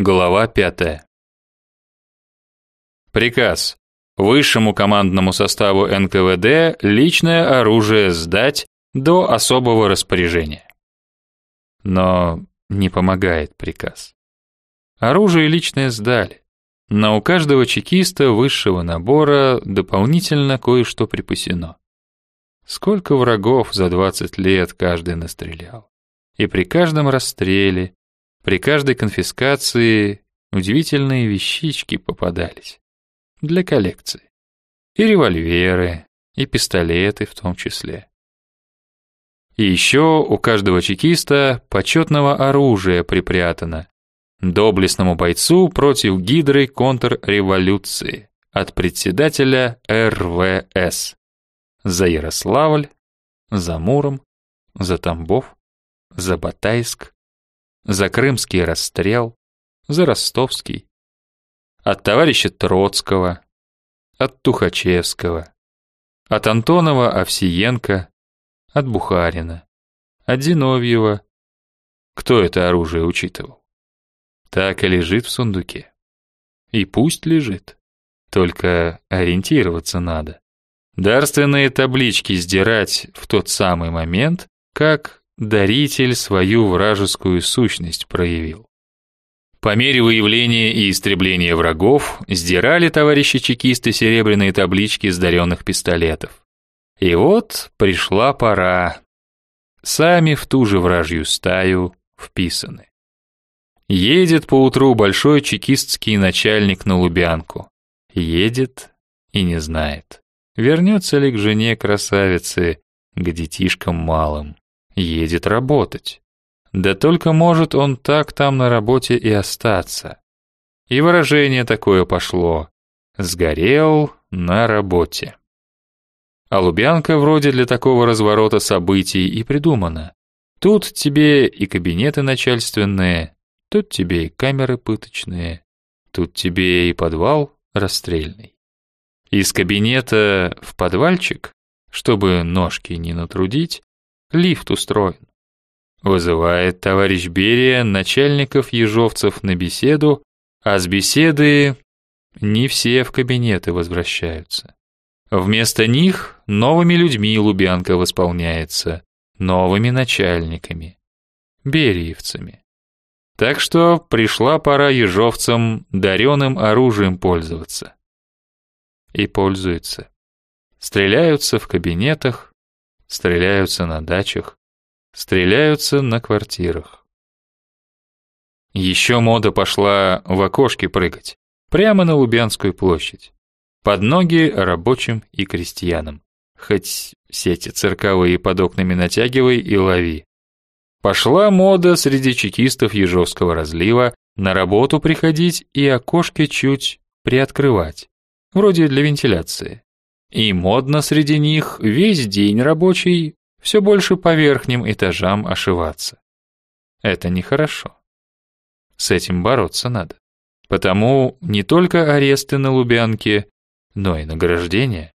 Глава 5. Приказ. Высшему командному составу НКВД личное оружие сдать до особого распоряжения. Но не помогает приказ. Оружие личное сдали. Но у каждого чекиста высшего набора дополнительно кое-что припасено. Сколько врагов за 20 лет каждый настрелял. И при каждом расстреле, при каждой конфискации удивительные вещички попадались. Для коллекции. И револьверы, и пистолеты в том числе. И еще у каждого чекиста почетного оружия припрятано. Доблестному бойцу против гидры контрреволюции от председателя РВС. За Ярославль, за Муром, за Тамбов, за Батайск, за Крымский расстрел, за Ростовский. От товарища Троцкого, от Тухачевского, от Антонова Овсиенко, от Бухарина, от Зиновьева. Кто это оружие учитывал? Так и лежит в сундуке. И пусть лежит. Только ориентироваться надо. Дарственные таблички сдирать в тот самый момент, как даритель свою вражескую сущность проявил. По мере выявления и истребления врагов сдирали товарищи чекисты серебряные таблички с даренных пистолетов. И вот пришла пора. Сами в ту же вражью стаю вписаны. Едет поутру большой чекистский начальник на Лубянку. Едет и не знает, вернется ли к жене красавицы, к детишкам малым. Едет работать. Да только может он так там на работе и остаться. И выражение такое пошло. Сгорел на работе. А Лубянка вроде для такого разворота событий и придумана. Тут тебе и кабинеты начальственные, тут тебе и камеры пыточные, тут тебе и подвал расстрельный. Из кабинета в подвальчик, чтобы ножки не натрудить, лифт устроен. Вызывает товарищ Берия начальников ежовцев на беседу, а с беседы не все в кабинеты возвращаются. Вместо них новыми людьми Лубянка восполняется, новыми начальниками, бериевцами. Так что пришла пора ежовцам даренным оружием пользоваться. И пользуются. Стреляются в кабинетах, стреляются на дачах, стреляются на квартирах. Еще мода пошла в окошки прыгать, прямо на Лубянскую площадь под ноги рабочим и крестьянам. Хоть сети цирковые под окнами натягивай и лови. Пошла мода среди чекистов Ежовского разлива на работу приходить и окошки чуть приоткрывать, вроде для вентиляции. И модно среди них весь день рабочий все больше по верхним этажам ошиваться. Это нехорошо. С этим бороться надо. Потому не только аресты на Лубянке, но и награждение.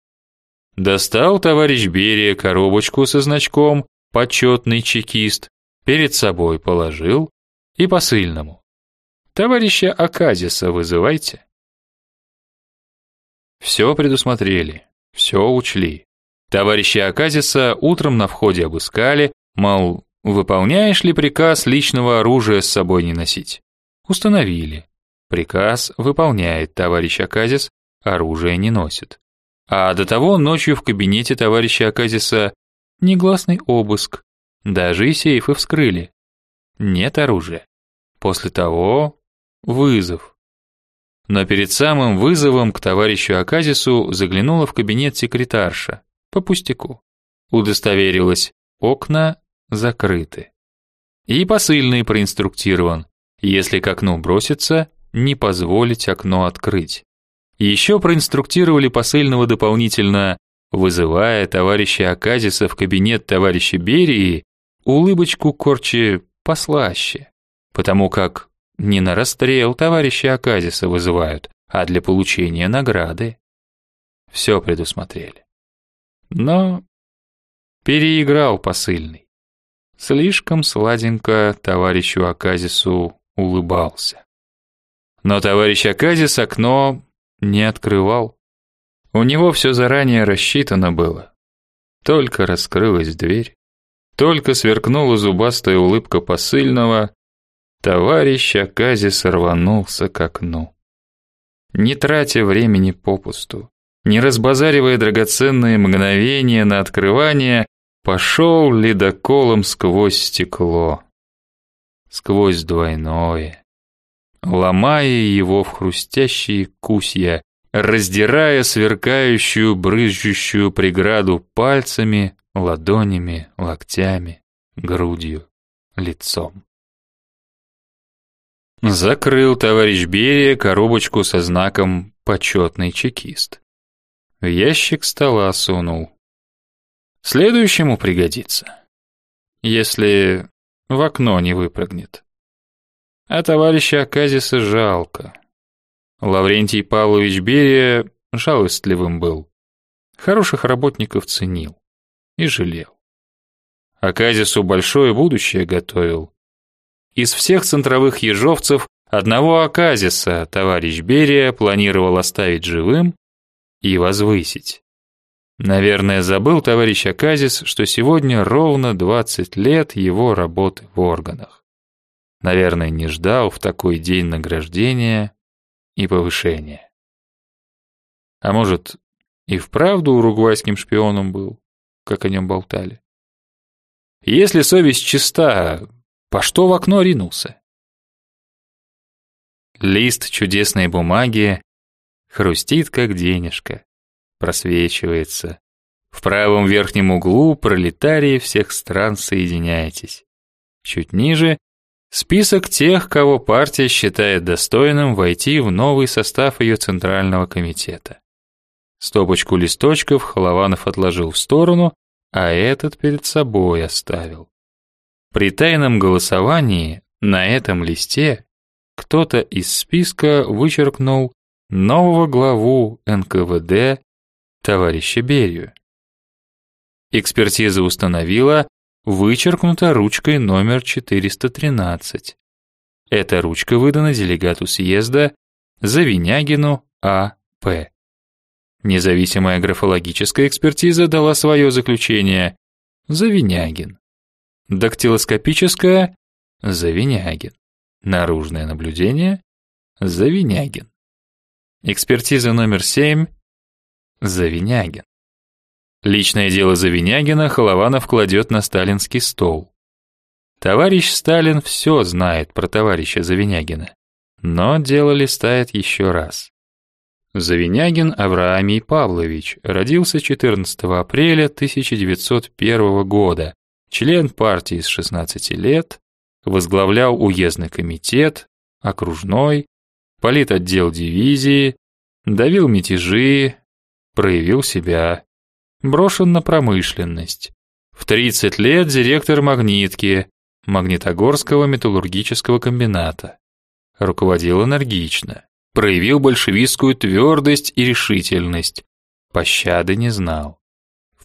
Достал товарищ Берия коробочку со значком «Почетный чекист», перед собой положил и посыльному. Товарища Аказиса вызывайте. Все предусмотрели, все учли. Товарища Аказиса утром на входе обыскали, мол, выполняешь ли приказ личного оружия с собой не носить. Установили. Приказ выполняет товарищ Аказис, оружие не носит. А до того ночью в кабинете товарища Аказиса негласный обыск. Даже и сейфы вскрыли. Нет оружия. После того вызов. Но перед самым вызовом к товарищу Аказису заглянула в кабинет секретарша. По пустяку. Удостоверилась, окна закрыты. И посыльный проинструктирован, если к окну бросится, не позволить окно открыть. Еще проинструктировали посыльного дополнительно, вызывая товарища Аказиса в кабинет товарища Берии, улыбочку корчи послаще, потому как не на расстрел товарища Аказиса вызывают, а для получения награды. Все предусмотрели. Но переиграл посыльный. Слишком сладенько товарищу Аказису улыбался. Но товарищ Аказис окно не открывал. У него все заранее рассчитано было. Только раскрылась дверь, только сверкнула зубастая улыбка посыльного, товарищ Аказис рванулся к окну. Не тратя времени попусту, не разбазаривая драгоценные мгновения на открывание, пошел ледоколом сквозь стекло. Сквозь двойное, ломая его в хрустящие кусья, раздирая сверкающую брызжущую преграду пальцами, ладонями, локтями, грудью, лицом. Закрыл товарищ Берия коробочку со знаком «Почетный чекист». В ящик стола сунул. Следующему пригодится. Если в окно не выпрыгнет. А товарища Аказиса жалко. Лаврентий Павлович Берия жалостливым был. Хороших работников ценил и жалел. Аказису большое будущее готовил. Из всех центровых ежовцев одного Аказиса товарищ Берия планировал оставить живым и возвысить. Наверное, забыл товарищ Аказис, что сегодня ровно 20 лет его работы в органах. Наверное, не ждал в такой день награждения и повышения. А может, и вправду уругвайским шпионом был, как о нем болтали. Если совесть чиста, по что в окно ринулся? Лист чудесной бумаги хрустит, как денежка, просвечивается. В правом верхнем углу пролетарии всех стран соединяйтесь. Чуть ниже Список тех, кого партия считает достойным войти в новый состав ее Центрального комитета. Стопочку листочков Холованов отложил в сторону, а этот перед собой оставил. При тайном голосовании на этом листе кто-то из списка вычеркнул нового главу НКВД товарища Берию. Экспертиза установила, вычеркнута ручкой номер 413. Эта ручка выдана делегату съезда Завинягину А.П. Независимая графологическая экспертиза дала свое заключение Завинягин. Дактилоскопическая Завинягин. Наружное наблюдение Завинягин. Экспертиза номер 7 Завинягин. Личное дело Завинягина Холованов кладет на сталинский стол. Товарищ Сталин все знает про товарища Завинягина, но дело листает еще раз. Завинягин Авраамий Павлович родился 14 апреля 1901 года, член партии с 16 лет, возглавлял уездный комитет, окружной, политотдел дивизии, давил мятежи, проявил себя брошен на промышленность. В 30 лет директор Магнитки, Магнитогорского металлургического комбината. Руководил энергично, проявил большевистскую твердость и решительность, пощады не знал.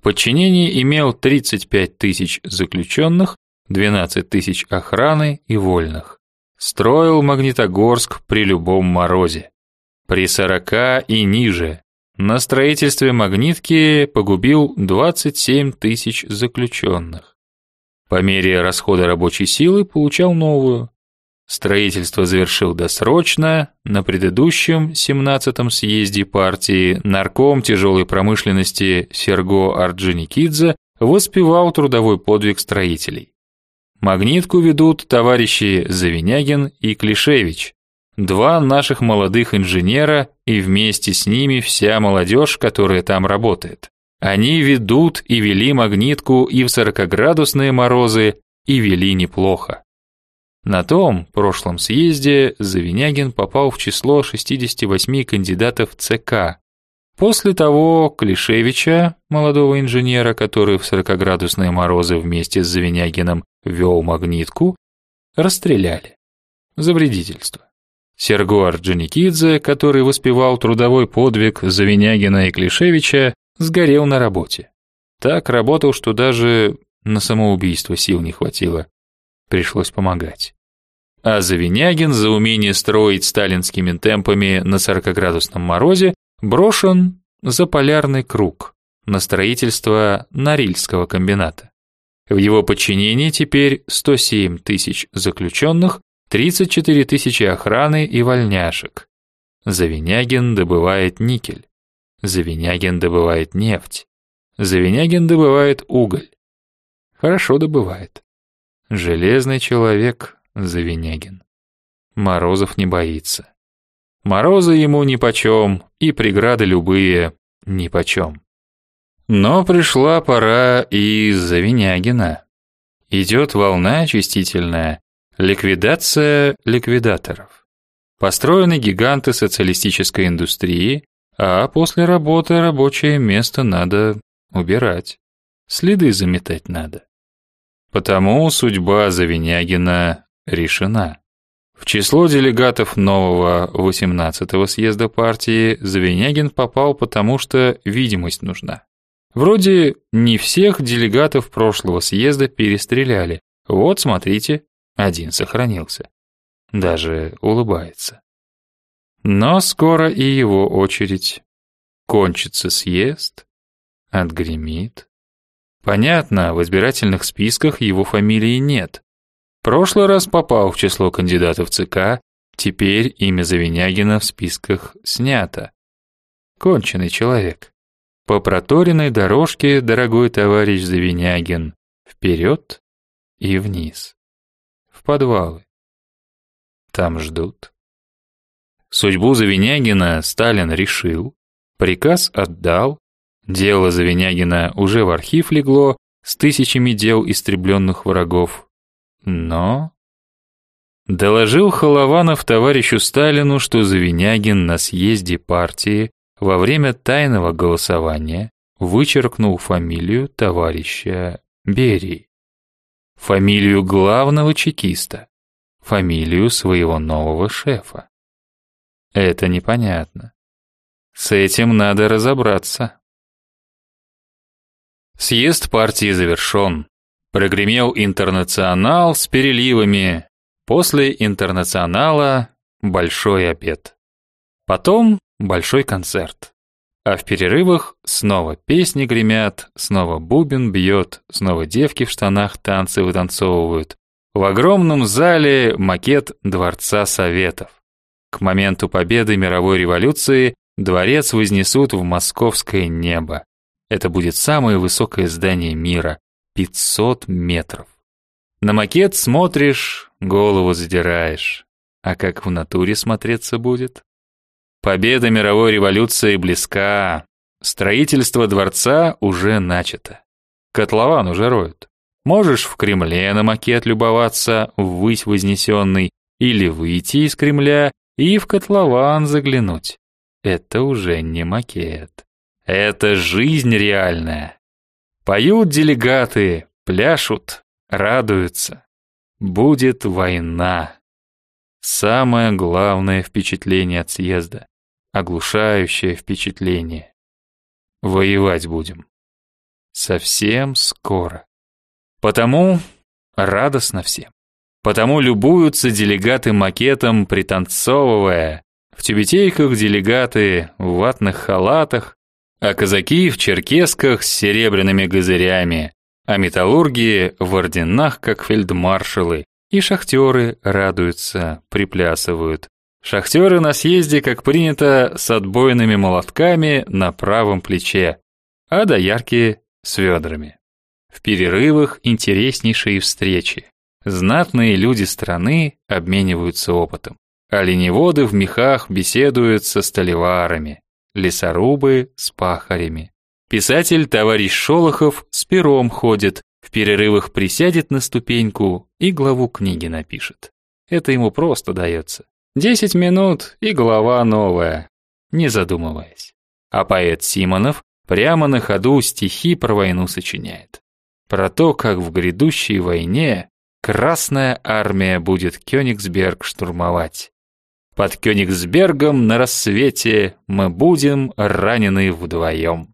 Подчинении имел 35 тысяч заключенных, 12 тысяч охраны и вольных. Строил Магнитогорск при любом морозе. При 40 и ниже, на строительстве магнитки погубил 27 тысяч заключенных. По мере расхода рабочей силы получал новую. Строительство завершил досрочно, на предыдущем 17-м съезде партии нарком тяжелой промышленности Серго Орджоникидзе воспевал трудовой подвиг строителей. Магнитку ведут товарищи Завинягин и Клишевич, Два наших молодых инженера и вместе с ними вся молодежь, которая там работает. Они ведут и вели магнитку и в сорокоградусные морозы, и вели неплохо. На том прошлом съезде Завинягин попал в число 68 кандидатов ЦК. После того Клишевича, молодого инженера, который в сорокоградусные морозы вместе с Завинягиным вел магнитку, расстреляли за вредительство. Серго Орджоникидзе, который воспевал трудовой подвиг Завинягина и Клишевича, сгорел на работе. Так работал, что даже на самоубийство сил не хватило. Пришлось помогать. А Завинягин за умение строить сталинскими темпами на 40-градусном морозе брошен за полярный круг на строительство Норильского комбината. В его подчинении теперь 107 тысяч заключенных, 34 тысячи охраны и вольняшек. Завинягин добывает никель. Завинягин добывает нефть. Завинягин добывает уголь. Хорошо добывает. Железный человек Завинягин. Морозов не боится. Морозы ему нипочем, и преграды любые нипочем. Но пришла пора и Завинягина. Идет волна очистительная, ликвидация ликвидаторов. Построены гиганты социалистической индустрии, а после работы рабочее место надо убирать. Следы заметать надо. Потому судьба Завинягина решена. В число делегатов нового 18-го съезда партии Завинягин попал потому, что видимость нужна. Вроде не всех делегатов прошлого съезда перестреляли. Вот, смотрите, один сохранился. Даже улыбается. Но скоро и его очередь. Кончится съезд, отгремит. Понятно, в избирательных списках его фамилии нет. Прошлый раз попал в число кандидатов ЦК, теперь имя Завинягина в списках снято. Конченый человек. По проторенной дорожке, дорогой товарищ Завинягин, вперед и вниз. В подвалы. Там ждут. Судьбу Завинягина Сталин решил, приказ отдал, дело Завинягина уже в архив легло с тысячами дел истребленных врагов. Но... Доложил Холованов товарищу Сталину, что Завинягин на съезде партии во время тайного голосования вычеркнул фамилию товарища Берии, фамилию главного чекиста, фамилию своего нового шефа. Это непонятно. С этим надо разобраться. Съезд партии завершен. Прогремел интернационал с переливами. После интернационала большой обед. Потом большой концерт. А в перерывах снова песни гремят, снова бубен бьет, снова девки в штанах танцы вытанцовывают. В огромном зале макет Дворца Советов. К моменту победы мировой революции дворец вознесут в московское небо. Это будет самое высокое здание мира 500 метров. На макет смотришь, голову задираешь. А как в натуре смотреться будет? Победа мировой революции близка. Строительство дворца уже начато. Котлован уже роют. Можешь в Кремле на макет любоваться, ввысь вознесенный, или выйти из Кремля и в котлован заглянуть. Это уже не макет. Это жизнь реальная. Поют делегаты, пляшут, радуются. Будет война. Самое главное впечатление от съезда оглушающее впечатление. Воевать будем. Совсем скоро. Потому радостно всем. Потому любуются делегаты макетом, пританцовывая. В тюбетейках делегаты в ватных халатах, а казаки в черкесках с серебряными газырями, а металлурги в орденах, как фельдмаршалы, и шахтеры радуются, приплясывают, Шахтеры на съезде, как принято, с отбойными молотками на правом плече, а доярки с ведрами. В перерывах интереснейшие встречи. Знатные люди страны обмениваются опытом. Оленеводы в мехах беседуют со столеварами, лесорубы с пахарями. Писатель товарищ Шолохов с пером ходит, в перерывах присядет на ступеньку и главу книги напишет. Это ему просто дается. Десять минут и голова новая, не задумываясь. А поэт Симонов прямо на ходу стихи про войну сочиняет. Про то, как в грядущей войне Красная армия будет Кёнигсберг штурмовать. Под Кёнигсбергом на рассвете мы будем ранены вдвоем.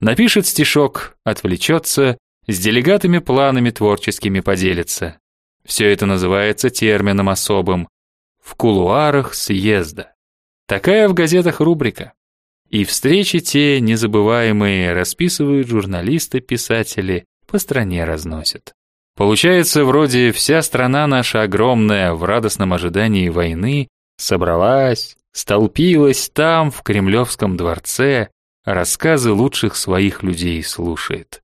Напишет стишок, отвлечется, с делегатами планами творческими поделится. Все это называется термином особым «в кулуарах съезда». Такая в газетах рубрика. И встречи те незабываемые расписывают журналисты-писатели, по стране разносят. Получается, вроде вся страна наша огромная в радостном ожидании войны собралась, столпилась там, в Кремлевском дворце, рассказы лучших своих людей слушает.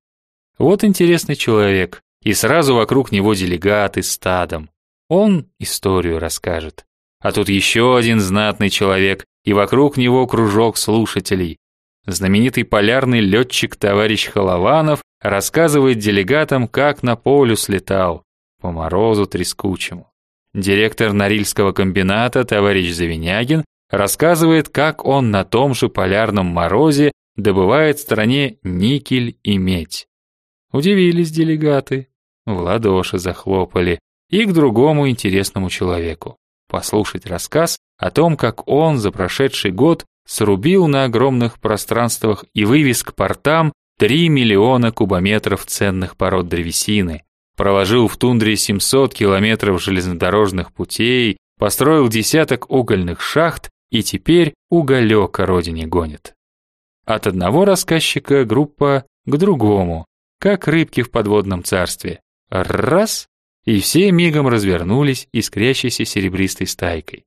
Вот интересный человек, и сразу вокруг него делегаты стадом. Он историю расскажет. А тут еще один знатный человек, и вокруг него кружок слушателей. Знаменитый полярный летчик товарищ Холованов рассказывает делегатам, как на полюс летал, по морозу трескучему. Директор Норильского комбината товарищ Завинягин рассказывает, как он на том же полярном морозе добывает в стране никель и медь. Удивились делегаты, в ладоши захлопали и к другому интересному человеку послушать рассказ о том, как он за прошедший год срубил на огромных пространствах и вывез к портам 3 миллиона кубометров ценных пород древесины, проложил в тундре 700 километров железнодорожных путей, построил десяток угольных шахт и теперь уголек о родине гонит. От одного рассказчика группа к другому, как рыбки в подводном царстве. Раз и все мигом развернулись искрящейся серебристой стайкой.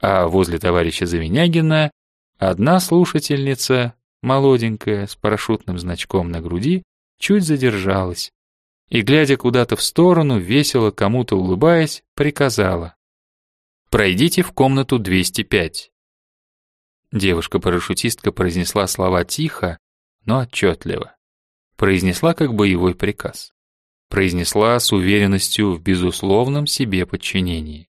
А возле товарища Завинягина одна слушательница, молоденькая, с парашютным значком на груди, чуть задержалась и, глядя куда-то в сторону, весело кому-то улыбаясь, приказала. «Пройдите в комнату 205». Девушка-парашютистка произнесла слова тихо, но отчетливо. Произнесла как боевой приказ произнесла с уверенностью в безусловном себе подчинении.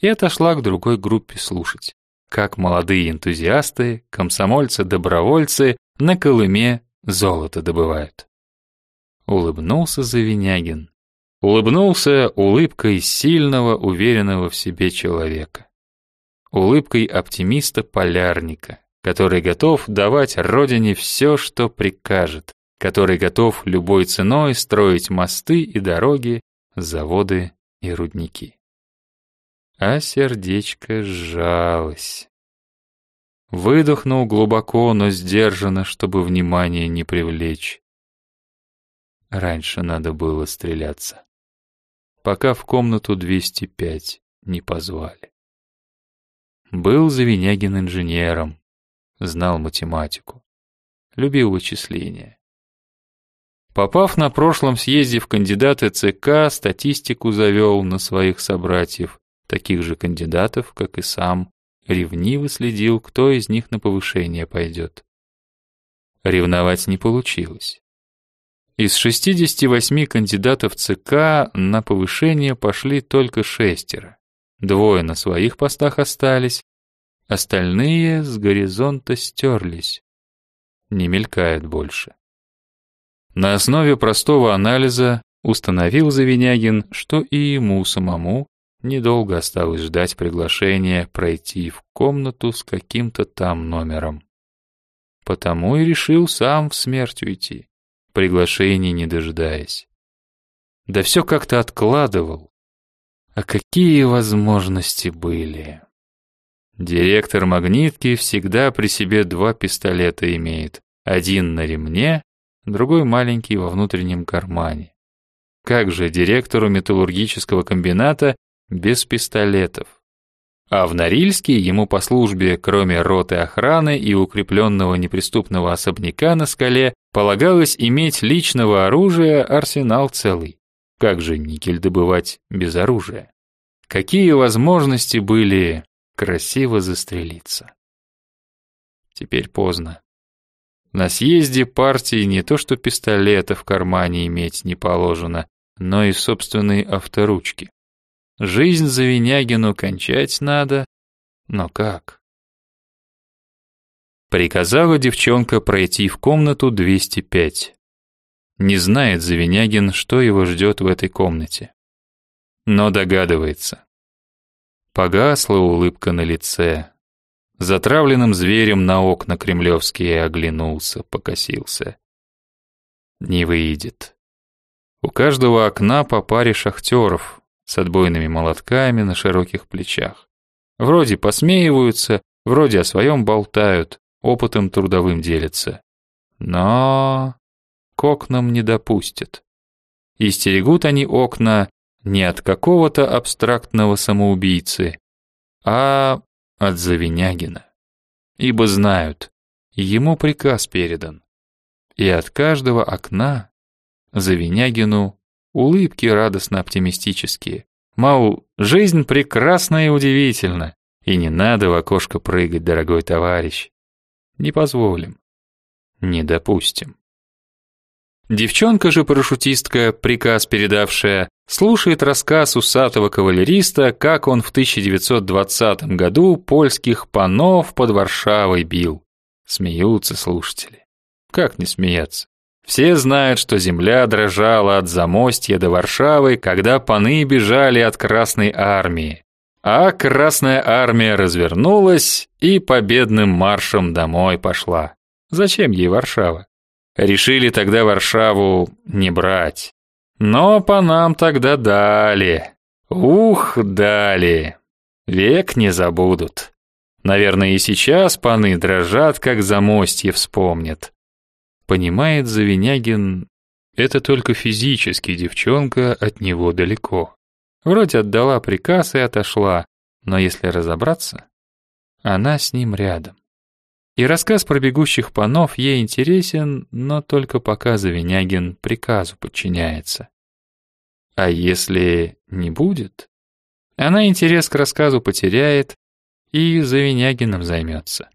И отошла к другой группе слушать, как молодые энтузиасты, комсомольцы-добровольцы на Колыме золото добывают. Улыбнулся Завинягин. Улыбнулся улыбкой сильного, уверенного в себе человека. Улыбкой оптимиста-полярника, который готов давать Родине все, что прикажет, который готов любой ценой строить мосты и дороги, заводы и рудники. А сердечко сжалось. Выдохнул глубоко, но сдержанно, чтобы внимание не привлечь. Раньше надо было стреляться. Пока в комнату 205 не позвали. Был Завинягин инженером, знал математику, любил вычисления. Попав на прошлом съезде в кандидаты ЦК, статистику завел на своих собратьев, таких же кандидатов, как и сам, ревниво следил, кто из них на повышение пойдет. Ревновать не получилось. Из 68 кандидатов ЦК на повышение пошли только шестеро. Двое на своих постах остались, остальные с горизонта стерлись. Не мелькает больше. На основе простого анализа установил Завинягин, что и ему самому недолго осталось ждать приглашения пройти в комнату с каким-то там номером. Потому и решил сам в смерть уйти, приглашений не дожидаясь. Да все как-то откладывал. А какие возможности были? Директор магнитки всегда при себе два пистолета имеет. Один на ремне, другой маленький во внутреннем кармане. Как же директору металлургического комбината без пистолетов? А в Норильске ему по службе, кроме роты охраны и укрепленного неприступного особняка на скале, полагалось иметь личного оружия арсенал целый. Как же никель добывать без оружия? Какие возможности были красиво застрелиться? Теперь поздно. На съезде партии не то что пистолета в кармане иметь не положено, но и собственные авторучки. Жизнь за Винягину кончать надо, но как? Приказала девчонка пройти в комнату 205. Не знает Завинягин, что его ждет в этой комнате. Но догадывается. Погасла улыбка на лице, Затравленным зверем на окна кремлевские оглянулся, покосился. Не выйдет. У каждого окна по паре шахтеров, с отбойными молотками на широких плечах. Вроде посмеиваются, вроде о своем болтают, опытом трудовым делятся. Но к окнам не допустят. И стерегут они окна не от какого-то абстрактного самоубийцы, а от Завинягина. Ибо знают, ему приказ передан. И от каждого окна Завинягину улыбки радостно-оптимистические. Мол, жизнь прекрасна и удивительна, и не надо в окошко прыгать, дорогой товарищ. Не позволим. Не допустим. Девчонка же парашютистка, приказ передавшая, слушает рассказ усатого кавалериста, как он в 1920 году польских панов под Варшавой бил. Смеются слушатели. Как не смеяться? Все знают, что земля дрожала от замостья до Варшавы, когда паны бежали от Красной армии. А Красная армия развернулась и победным маршем домой пошла. Зачем ей Варшава? Решили тогда Варшаву не брать. Но по нам тогда дали. Ух, дали. Век не забудут. Наверное, и сейчас паны дрожат, как замостье вспомнят. Понимает Завинягин, это только физически девчонка от него далеко. Вроде отдала приказ и отошла, но если разобраться, она с ним рядом. И рассказ про бегущих панов ей интересен, но только пока Завинягин приказу подчиняется. А если не будет, она интерес к рассказу потеряет и Завинягиным займется.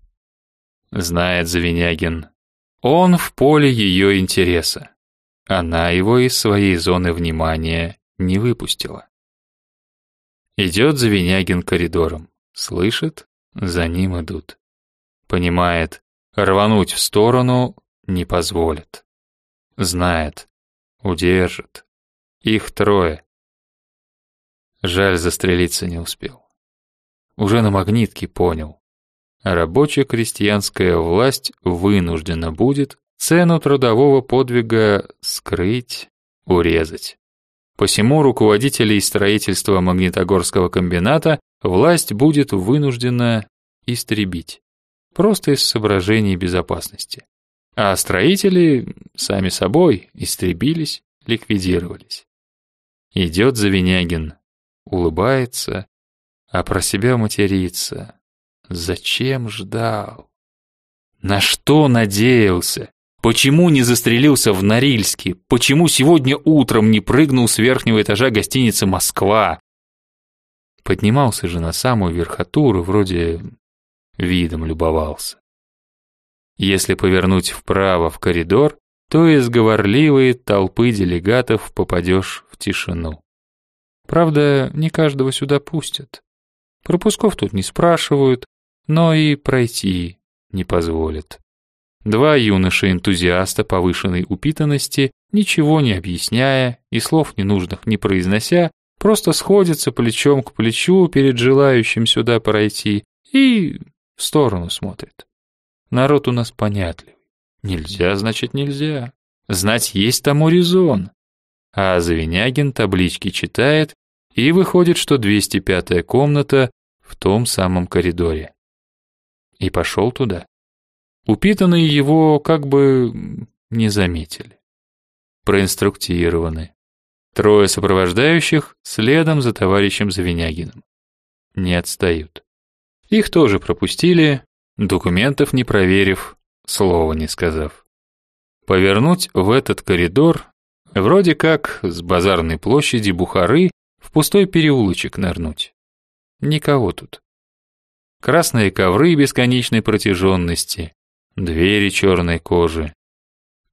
Знает Завинягин, он в поле ее интереса. Она его из своей зоны внимания не выпустила. Идет Завинягин коридором, слышит, за ним идут. Понимает, рвануть в сторону не позволит. Знает, удержит. Их трое. Жаль, застрелиться не успел. Уже на магнитке понял. Рабочая крестьянская власть вынуждена будет цену трудового подвига скрыть, урезать. Посему руководителей строительства Магнитогорского комбината власть будет вынуждена истребить просто из соображений безопасности. А строители, сами собой, истребились, ликвидировались. Идет Завинягин, улыбается, а про себя матерится. Зачем ждал? На что надеялся? Почему не застрелился в Норильске? Почему сегодня утром не прыгнул с верхнего этажа гостиницы «Москва»? Поднимался же на самую верхотуру, вроде видом любовался. Если повернуть вправо в коридор, то из говорливой толпы делегатов попадешь в тишину. Правда, не каждого сюда пустят. Пропусков тут не спрашивают, но и пройти не позволят. Два юноши-энтузиаста повышенной упитанности, ничего не объясняя и слов ненужных не произнося, просто сходятся плечом к плечу перед желающим сюда пройти и в сторону смотрит. Народ у нас понятливый. Нельзя, значит, нельзя. Знать есть тому резон. А Завинягин таблички читает, и выходит, что 205-я комната в том самом коридоре. И пошел туда. Упитанные его как бы не заметили. Проинструктированы. Трое сопровождающих следом за товарищем Завинягиным. Не отстают. Их тоже пропустили, документов не проверив, слова не сказав. Повернуть в этот коридор, вроде как с базарной площади Бухары в пустой переулочек нырнуть. Никого тут. Красные ковры бесконечной протяженности, двери черной кожи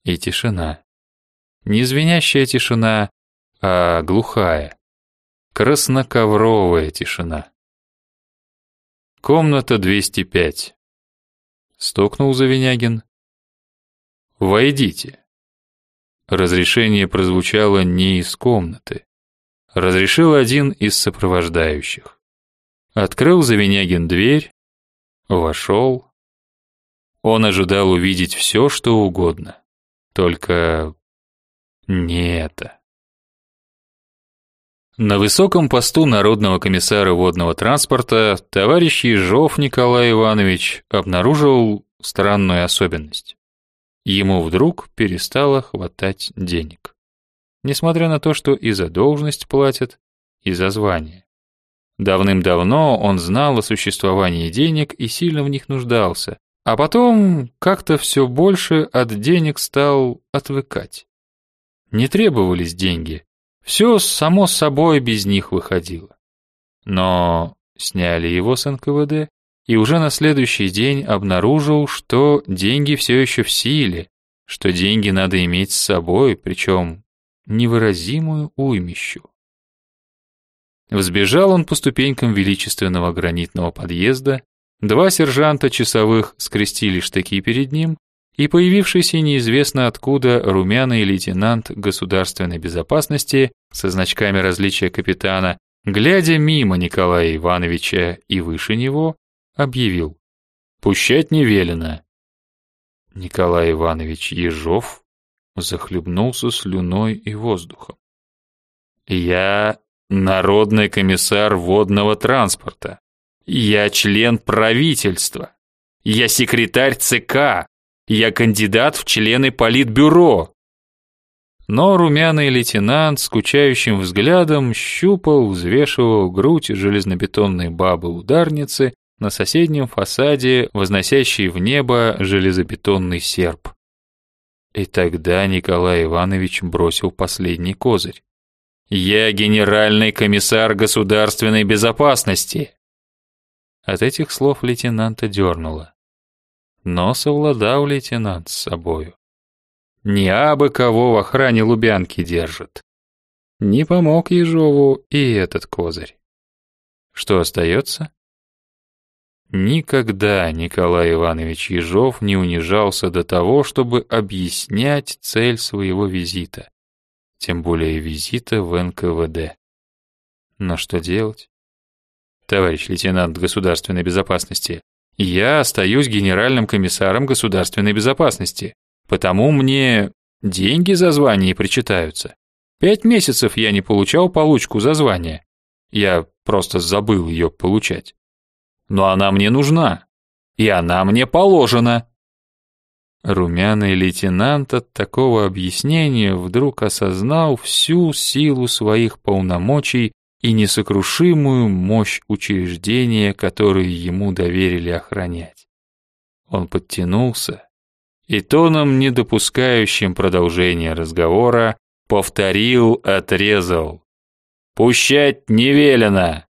и тишина. Не звенящая тишина, а глухая, красноковровая тишина. Комната 205. Стукнул Завинягин. Войдите. Разрешение прозвучало не из комнаты. Разрешил один из сопровождающих. Открыл Завинягин дверь, вошел. Он ожидал увидеть все, что угодно. Только не это. На высоком посту Народного комиссара водного транспорта товарищ Ежов Николай Иванович обнаружил странную особенность. Ему вдруг перестало хватать денег. Несмотря на то, что и за должность платят, и за звание. Давным-давно он знал о существовании денег и сильно в них нуждался, а потом как-то все больше от денег стал отвыкать. Не требовались деньги, все само собой без них выходило. Но сняли его с НКВД, и уже на следующий день обнаружил, что деньги все еще в силе, что деньги надо иметь с собой, причем невыразимую уймищу. Взбежал он по ступенькам величественного гранитного подъезда, два сержанта часовых скрестили штыки перед ним, и появившийся неизвестно откуда румяный лейтенант государственной безопасности со значками различия капитана, глядя мимо Николая Ивановича и выше него, объявил: "Пущать не велено". Николай Иванович Ежов захлебнулся слюной и воздухом. "Я народный комиссар водного транспорта. Я член правительства. Я секретарь ЦК. Я кандидат в члены политбюро. Но румяный лейтенант скучающим взглядом щупал, взвешивал грудь железнобетонной бабы-ударницы на соседнем фасаде, возносящей в небо железобетонный серп. И тогда Николай Иванович бросил последний козырь. «Я генеральный комиссар государственной безопасности!» От этих слов лейтенанта дернуло. Но совладал лейтенант с собою. Не абы кого в охране Лубянки держит. Не помог Ежову и этот козырь. Что остается? Никогда Николай Иванович Ежов не унижался до того, чтобы объяснять цель своего визита, тем более визита в НКВД. Но что делать? Товарищ лейтенант государственной безопасности, я остаюсь генеральным комиссаром государственной безопасности, потому мне деньги за звание причитаются. Пять месяцев я не получал получку за звание. Я просто забыл ее получать. Но она мне нужна, и она мне положена. Румяный лейтенант от такого объяснения вдруг осознал всю силу своих полномочий и несокрушимую мощь учреждения, которое ему доверили охранять. Он подтянулся и тоном, не допускающим продолжения разговора, повторил, отрезал. «Пущать не велено!